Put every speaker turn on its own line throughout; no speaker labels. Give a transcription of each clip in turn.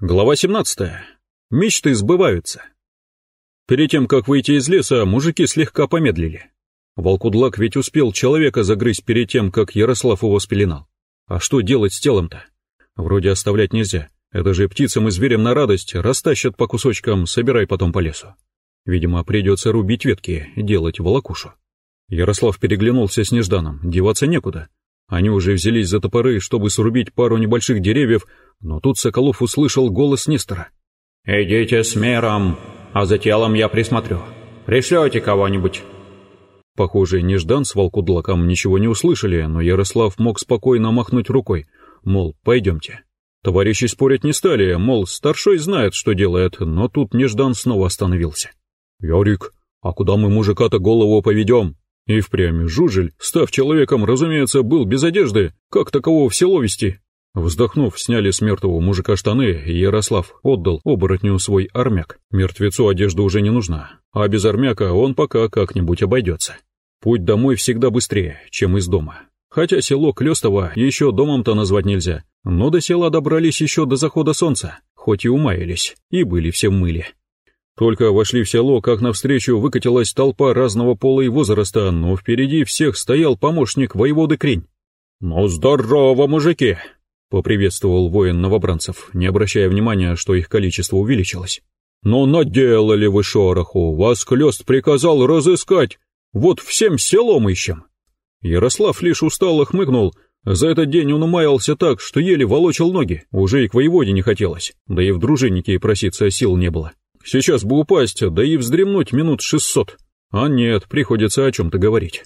Глава 17. Мечты сбываются. Перед тем, как выйти из леса, мужики слегка помедлили. Волкудлак ведь успел человека загрызть перед тем, как Ярослав его спеленал. А что делать с телом-то? Вроде оставлять нельзя. Это же птицам и зверям на радость, растащат по кусочкам, собирай потом по лесу. Видимо, придется рубить ветки, делать волокушу. Ярослав переглянулся с Нежданом, деваться некуда. Они уже взялись за топоры, чтобы срубить пару небольших деревьев, но тут Соколов услышал голос Нестора.
«Идите с миром, а за телом я присмотрю. Пришлете кого-нибудь».
Похоже, Неждан с Волкудлаком ничего не услышали, но Ярослав мог спокойно махнуть рукой, мол, пойдемте. Товарищи спорить не стали, мол, старшой знает, что делает, но тут Неждан снова остановился. «Ярик, а куда мы мужика-то голову поведем?» И впрямь Жужель, став человеком, разумеется, был без одежды, как такового в село вести. Вздохнув, сняли с мертвого мужика штаны, и Ярослав отдал оборотню свой армяк. Мертвецу одежда уже не нужна, а без армяка он пока как-нибудь обойдется. Путь домой всегда быстрее, чем из дома. Хотя село Клёстово еще домом-то назвать нельзя, но до села добрались еще до захода солнца, хоть и умаялись, и были все в мыле. Только вошли в село, как навстречу выкатилась толпа разного пола и возраста, но впереди всех стоял помощник воеводы Крень. «Ну здорово, мужики!» — поприветствовал воин новобранцев, не обращая внимания, что их количество увеличилось. «Но наделали вы шороху, вас Клёст приказал разыскать, вот всем селом ищем!» Ярослав лишь устало хмыкнул, за этот день он умаялся так, что еле волочил ноги, уже и к воеводе не хотелось, да и в дружиннике проситься сил не было. Сейчас бы упасть, да и вздремнуть минут шестьсот. А нет, приходится о чем-то говорить.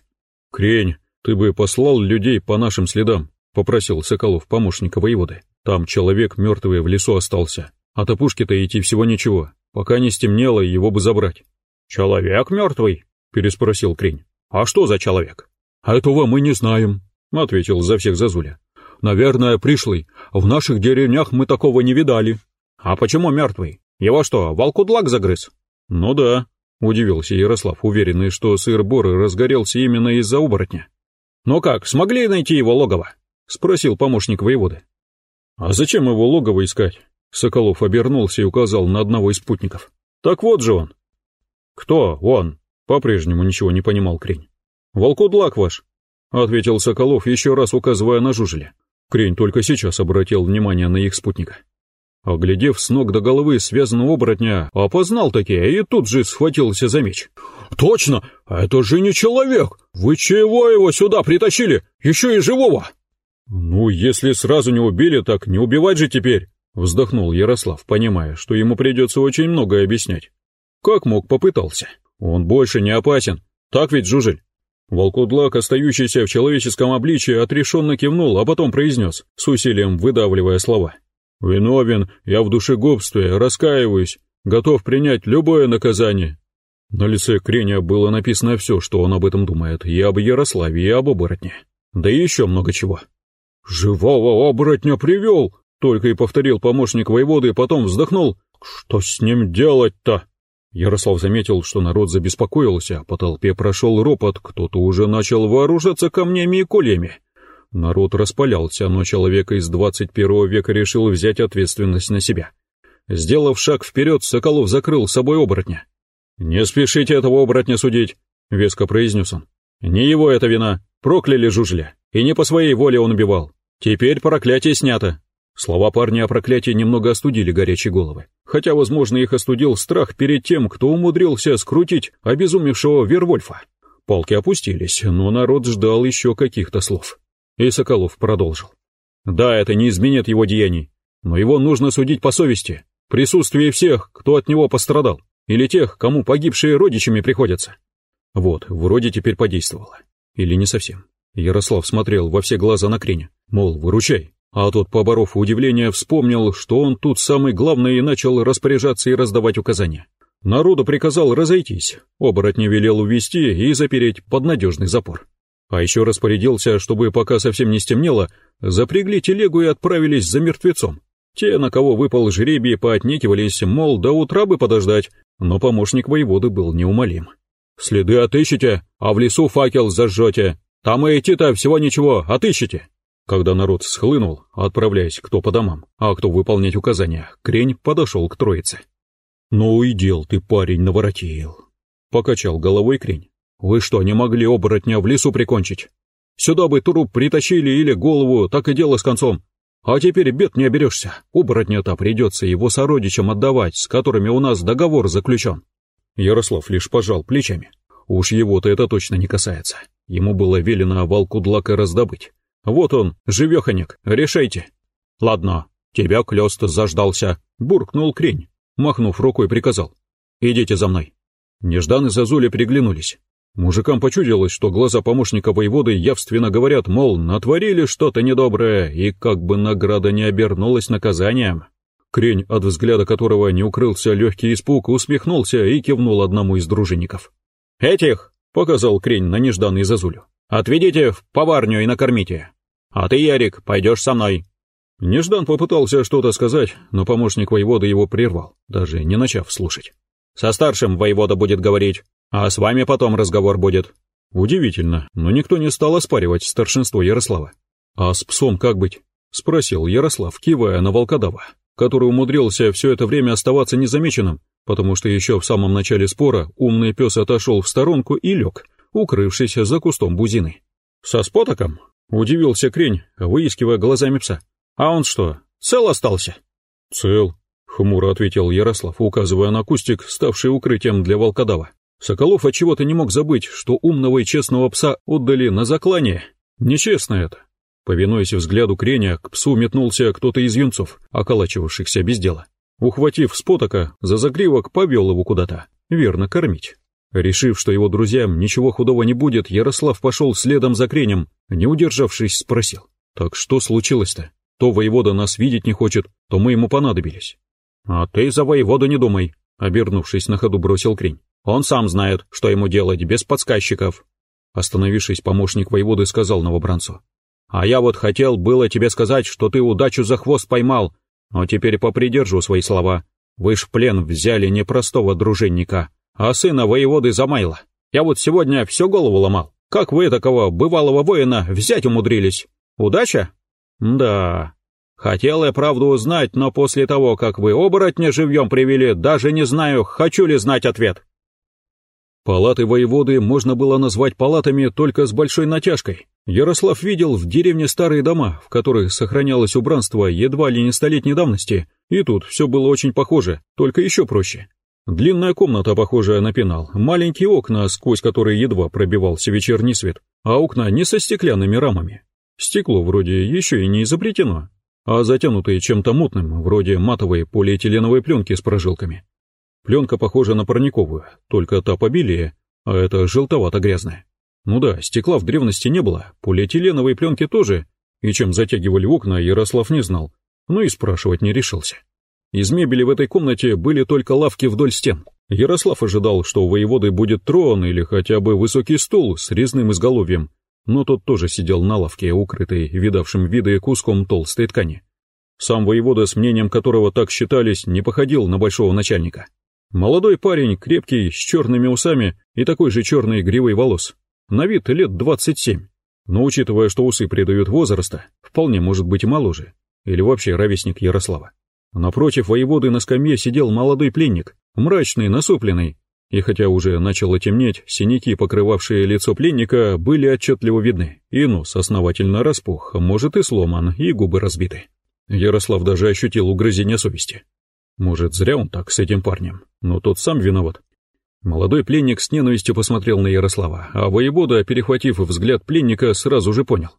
Крень, ты бы послал людей по нашим следам, попросил Соколов помощника воеводы. Там человек мертвый в лесу остался. От опушки-то идти всего ничего. Пока не стемнело, его бы забрать.
Человек мертвый? переспросил Крень. А что за человек?
Этого мы не знаем, ответил за всех Зазуля. Наверное, пришлый. В наших деревнях мы такого не видали.
А почему мертвый? Его что, волкудлак загрыз?
Ну да, удивился Ярослав, уверенный, что сыр Боры разгорелся именно из-за оборотня.
Ну как, смогли найти его логово? Спросил помощник воеводы.
А зачем его логово искать? Соколов обернулся и указал на одного из спутников. Так вот же он.
Кто он?
По-прежнему ничего не понимал Крень. Волкудлак ваш, ответил Соколов, еще раз указывая на жужеля. Крень только сейчас обратил внимание на их спутника. Оглядев с ног до головы связанного оборотня, опознал такие и тут же схватился за меч.
«Точно! Это же не человек! Вы чего его сюда притащили? Еще и живого!»
«Ну, если сразу не убили, так не убивать же теперь!» Вздохнул Ярослав, понимая, что ему придется очень многое объяснять. Как мог, попытался. Он больше не опасен. Так ведь, Жужель? Волкудлак, остающийся в человеческом обличии, отрешенно кивнул, а потом произнес, с усилием выдавливая слова. «Виновен, я в душегубстве, раскаиваюсь, готов принять любое наказание». На лице Креня было написано все, что он об этом думает, и об Ярославе, и об оборотне. Да и еще много чего. «Живого оборотня привел!» — только и повторил помощник воеводы, и потом вздохнул. «Что с ним делать-то?» Ярослав заметил, что народ забеспокоился, по толпе прошел ропот, кто-то уже начал вооружаться камнями и кольями. Народ распалялся, но человек из 21 века решил взять ответственность на себя. Сделав шаг вперед, Соколов закрыл собой оборотня. «Не спешите этого оборотня судить», — веско произнес он. «Не его это вина, прокляли жужля, и не по своей воле он убивал. Теперь проклятие снято». Слова парня о проклятии немного остудили горячие головы, хотя, возможно, их остудил страх перед тем, кто умудрился скрутить обезумевшего Вервольфа. Палки опустились, но народ ждал еще каких-то слов. И Соколов продолжил. Да, это не изменит его деяний, но его нужно судить по совести, присутствии всех, кто от него пострадал, или тех, кому погибшие родичами приходятся. Вот, вроде теперь подействовало. Или не совсем. Ярослав смотрел во все глаза на Креня, мол, выручай. А тот, поборов удивление, вспомнил, что он тут самый главный и начал распоряжаться и раздавать указания. Народу приказал разойтись, оборотня велел увести и запереть под надежный запор. А еще распорядился, чтобы пока совсем не стемнело, запрягли телегу и отправились за мертвецом. Те, на кого выпал жребий, поотнекивались, мол, до утра бы подождать, но помощник воеводы был неумолим. «Следы отыщите, а в лесу факел зажжете. Там и идти-то всего ничего, отыщите». Когда народ схлынул, отправляясь кто по домам, а кто выполнять указания, Крень подошел к троице. «Ну и дел ты, парень, наворотил!» Покачал головой Крень. «Вы что, не могли оборотня в лесу прикончить? Сюда бы труп притащили или голову, так и дело с концом. А теперь бед не оберешься. Оборотня-то придется его сородичам отдавать, с которыми у нас договор заключен». Ярослав лишь пожал плечами. Уж его-то это точно не касается. Ему было велено волку Длака раздобыть. Вот он, живеханик, решайте. Ладно, тебя клёст заждался, буркнул Крень, махнув рукой приказал. Идите за мной. Неждан и Зазуля приглянулись. Мужикам почудилось, что глаза помощника воеводы явственно говорят, мол, натворили что-то недоброе, и как бы награда не обернулась наказанием. Крень, от взгляда которого не укрылся легкий испуг, усмехнулся и кивнул одному из дружинников. «Этих!» — показал Крень на нежданный Зазулю. Отведите в поварню и накормите. А ты, Ярик, пойдешь со мной». Неждан попытался что-то сказать, но помощник воевода его прервал, даже не начав слушать. «Со старшим воевода будет говорить, а с вами потом разговор будет». Удивительно, но никто не стал оспаривать старшинство Ярослава. «А с псом как быть?» — спросил Ярослав, кивая на волкодава, который умудрился все это время оставаться незамеченным, потому что еще в самом начале спора умный пес отошел в сторонку и лег, укрывшись за кустом бузины. «Со спотоком?» — удивился Крень, выискивая глазами пса. «А он что, цел остался?» «Цел», — хмуро ответил Ярослав, указывая на кустик, ставший укрытием для волкодава. Соколов отчего-то не мог забыть, что умного и честного пса отдали на заклание. Нечестно это. Повинуясь взгляду Креня, к псу метнулся кто-то из юнцов, околачивавшихся без дела. Ухватив спотока, за загривок повел его куда-то, верно кормить. Решив, что его друзьям ничего худого не будет, Ярослав пошел следом за Кренем, не удержавшись, спросил. «Так что случилось-то? То воевода нас видеть не хочет, то мы ему понадобились». «А ты за воеводу не думай», — обернувшись на ходу бросил Крень. «Он сам знает, что ему делать, без подсказчиков». Остановившись, помощник воеводы сказал новобранцу. «А я вот хотел было тебе сказать, что ты удачу за хвост поймал, но теперь попридержу свои слова. Вы ж плен взяли непростого дружинника, а сына воеводы Замайла. Я вот сегодня всю голову ломал. Как вы такого бывалого воина взять умудрились? Удача? Да. Хотел я правду узнать, но после того, как вы оборотня живьем привели, даже не знаю, хочу ли знать ответ. Палаты воеводы можно было назвать палатами только с большой натяжкой. Ярослав видел в деревне старые дома, в которых сохранялось убранство едва ли не столетней давности, и тут все было очень похоже, только еще проще. Длинная комната, похожая на пенал, маленькие окна, сквозь которые едва пробивался вечерний свет, а окна не со стеклянными рамами. Стекло вроде еще и не изобретено, а затянутые чем-то мутным, вроде матовой полиэтиленовой пленки с прожилками. Пленка похожа на парниковую, только та побелее, а это желтовато-грязная. Ну да, стекла в древности не было, полиэтиленовой пленки тоже, и чем затягивали окна, Ярослав не знал, но и спрашивать не решился. Из мебели в этой комнате были только лавки вдоль стен. Ярослав ожидал, что у воеводы будет трон или хотя бы высокий стул с резным изголовьем, но тот тоже сидел на лавке, укрытой видавшим виды куском толстой ткани. Сам воевода, с мнением которого так считались, не походил на большого начальника. Молодой парень, крепкий, с черными усами и такой же черной гривой волос. На вид лет двадцать семь. Но учитывая, что усы придают возраста, вполне может быть моложе. Или вообще ровесник Ярослава. Напротив воеводы на скамье сидел молодой пленник, мрачный, насупленный, и хотя уже начало темнеть, синяки, покрывавшие лицо пленника, были отчетливо видны, и нос основательно распух, может и сломан, и губы разбиты. Ярослав даже ощутил угрызение совести. Может, зря он так с этим парнем, но тот сам виноват. Молодой пленник с ненавистью посмотрел на Ярослава, а воевода, перехватив взгляд пленника, сразу же понял.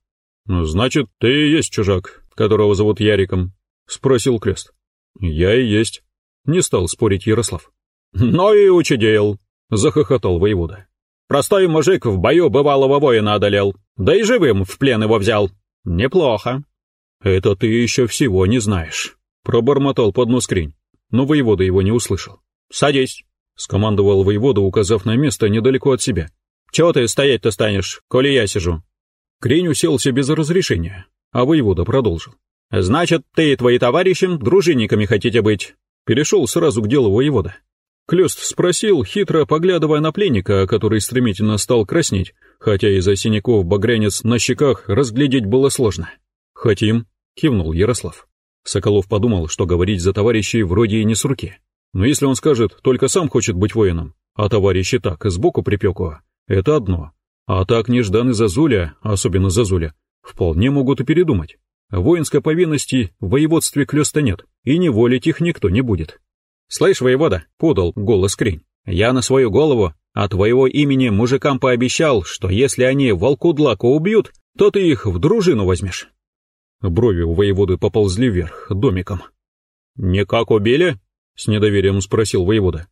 «Ну, «Значит, ты и есть чужак, которого зовут Яриком?» — спросил Клёст. «Я и есть», — не стал спорить Ярослав. «Ну и учудил», — захохотал воевода. «Простой мужик в бою бывалого воина одолел, да и живым в плен его взял. Неплохо». «Это ты еще всего не знаешь», — пробормотал под нос Крень, но воевода его не услышал. «Садись», — скомандовал воевода, указав на место недалеко от себя. «Чего ты стоять-то станешь, коли я сижу?» Крень уселся без разрешения, а воевода продолжил. «Значит, ты и твои товарищи дружинниками хотите быть?» Перешел сразу к делу воевода. Клёст спросил, хитро поглядывая на пленника, который стремительно стал краснеть, хотя из-за синяков багрянец на щеках разглядеть было сложно. «Хотим», — кивнул Ярослав. Соколов подумал, что говорить за товарищей вроде и не с руки. Но если он скажет, только сам хочет быть воином, а товарищи так, сбоку припеку, это одно. А так нежданный Зазуля, особенно Зазуля, вполне могут и передумать. Воинской повинности в воеводстве клёста нет, и не волить их никто не будет. «Слышь, воевода», — подал голос Крень, — «я на свою голову от твоего имени мужикам пообещал, что если они волку-длаку убьют, то ты их в дружину возьмешь». Брови у воеводы поползли вверх, домиком. «Не как убили?» — с недоверием спросил воевода.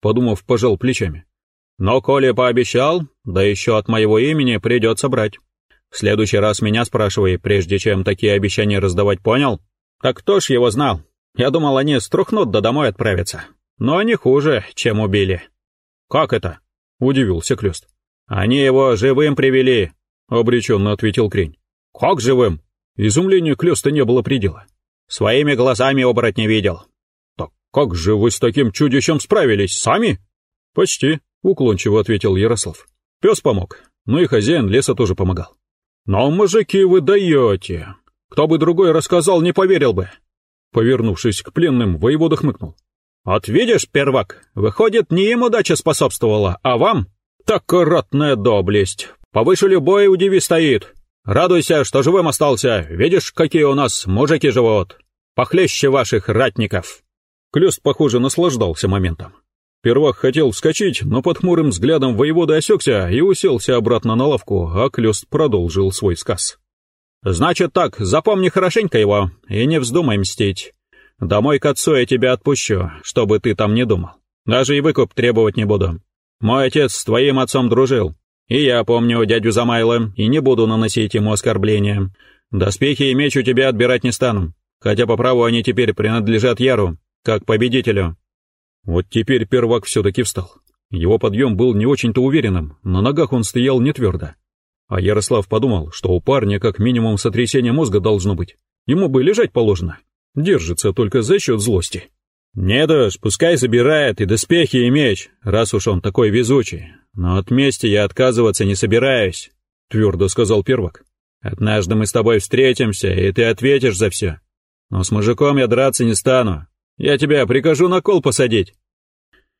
Подумав, пожал плечами. «Но коли пообещал, да еще от моего имени придется брать. В следующий раз меня спрашивай, прежде чем такие обещания раздавать, понял? Так кто ж его знал? Я думал, они струхнут да домой отправятся. Но они хуже, чем убили». «Как это?» — удивился Клёст. «Они его живым привели», — обреченно ответил Крень. «Как живым?» Изумлению Клёста не было предела. «Своими глазами оборотня видел». «Так как же вы с таким чудищем справились, сами?» «Почти», — уклончиво ответил Ярослав. «Пес помог, ну и хозяин леса тоже помогал». «Но, мужики, вы даете! Кто бы другой рассказал, не поверил бы!» Повернувшись к пленным, воевода хмыкнул. «Вот видишь, первак, выходит, не им удача способствовала, а вам? Так ратная доблесть! Повыше любой удиви стоит!» Радуйся, что живым остался. Видишь, какие у нас мужики живут. Похлеще ваших ратников. Клёст, похоже, наслаждался моментом. Первак хотел вскочить, но под хмурым взглядом воевода осекся и уселся обратно на лавку, а Клёст продолжил свой сказ. «Значит так, запомни хорошенько его и не вздумай мстить. Домой к отцу я тебя отпущу, чтобы ты там не думал. Даже и выкуп требовать не буду. Мой отец с твоим отцом дружил, и я помню дядю Замайла и не буду наносить ему оскорбления. Доспехи и меч у тебя отбирать не стану, хотя по праву они теперь принадлежат Яру, как победителю». Вот теперь первак все-таки встал. Его подъем был не очень-то уверенным, на ногах он стоял не твердо. А Ярослав подумал, что у парня как минимум сотрясение мозга должно быть. Ему бы лежать положено. Держится только за счет злости. «Нет уж, пускай забирает и доспехи, и меч, раз уж он такой везучий. Но от мести я отказываться не собираюсь», — твердо сказал первак. «Однажды мы с тобой встретимся, и ты ответишь за все. Но с мужиком я драться не стану. Я тебя прикажу на кол посадить».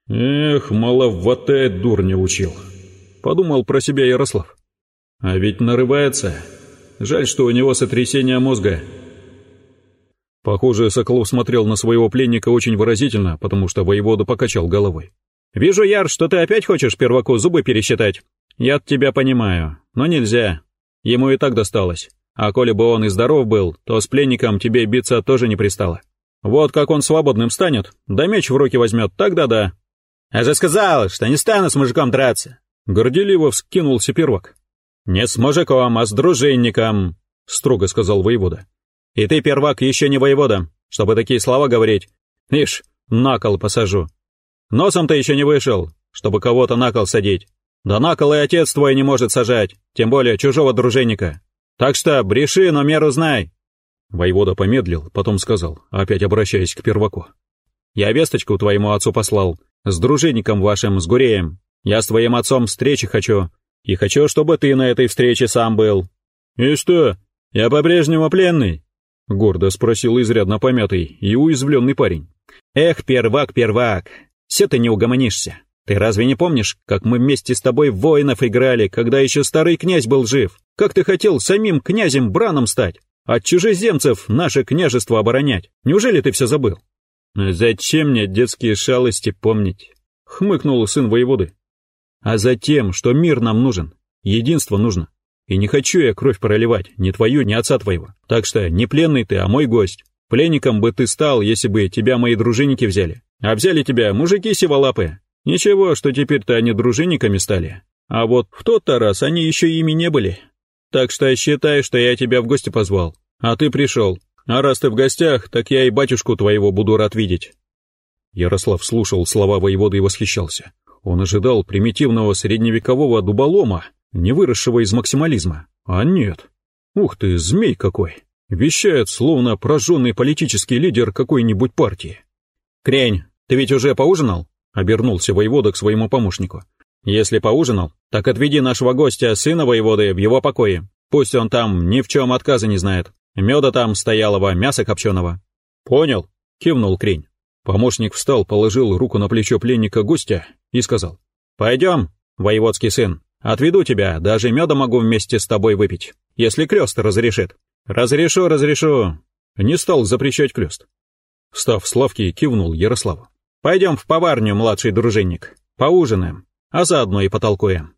«Эх, маловатая дурня учил», — подумал про себя Ярослав. «А ведь нарывается. Жаль, что у него сотрясение мозга». Похоже, Соколов смотрел на своего пленника очень выразительно, потому что воевода покачал головой. «Вижу, Яр, что ты опять хочешь перваку зубы пересчитать. Я тебя понимаю, но нельзя. Ему и так досталось. А коли бы он и здоров был, то с пленником тебе биться тоже не пристало. Вот как он свободным станет, да меч в руки возьмет, тогда да». «Я же сказал, что не стану с мужиком драться!» Горделиво вскинулся первак. «Не с мужиком, а с дружинником», — строго сказал воевода. И ты, первак, еще не воевода, чтобы такие слова говорить. Ишь, на кол посажу. Носом ты еще не вышел, чтобы кого-то на кол садить. Да на кол и отец твой не может сажать, тем более чужого дружинника. Так что бреши, но меру знай». Воевода помедлил, потом сказал, опять обращаясь к перваку. «Я весточку твоему отцу послал, с дружинником вашим, с Гуреем. Я с твоим отцом встречи хочу, и хочу, чтобы ты на этой встрече сам был». «И что, я по-прежнему пленный?» — гордо спросил изрядно помятый и уязвленный парень. «Эх, первак, первак, все ты не угомонишься. Ты разве не помнишь, как мы вместе с тобой воинов играли, когда еще старый князь был жив? Как ты хотел самим князем Браном стать? От чужеземцев наше княжество оборонять? Неужели ты все забыл?» «Зачем мне детские шалости помнить?» — хмыкнул сын воеводы. «А за тем, что мир нам нужен, единство нужно. И не хочу я кровь проливать, ни твою, ни отца твоего. Так что не пленный ты, а мой гость. Пленником бы ты стал, если бы тебя мои дружинники взяли. А взяли тебя мужики сиволапы. Ничего, что теперь-то они дружинниками стали. А вот в тот-то раз они еще ими не были. Так что считай, что я тебя в гости позвал. А ты пришел. А раз ты в гостях, так я и батюшку твоего буду рад видеть». Ярослав слушал слова воеводы и восхищался. Он ожидал примитивного средневекового дуболома, не выросшего из максимализма. А нет. Ух ты, змей какой. Вещает, словно прожженный политический лидер какой-нибудь партии. «Крень, ты ведь уже поужинал?» — обернулся воевода к своему помощнику. «Если поужинал, так отведи нашего гостя, сына воеводы, в его покое. Пусть он там ни в чем отказа не знает.
Меда там стоялого, мяса копченого».
«Понял», — кивнул Крень. Помощник встал, положил руку на плечо пленника гостя и сказал.
«Пойдем, воеводский сын, отведу тебя, даже меда могу вместе с тобой выпить, если крест разрешит». «Разрешу, разрешу», —
не стал запрещать крест. Встав с лавки, кивнул Ярославу.
«Пойдем в поварню, младший дружинник, поужинаем, а заодно и потолкуем».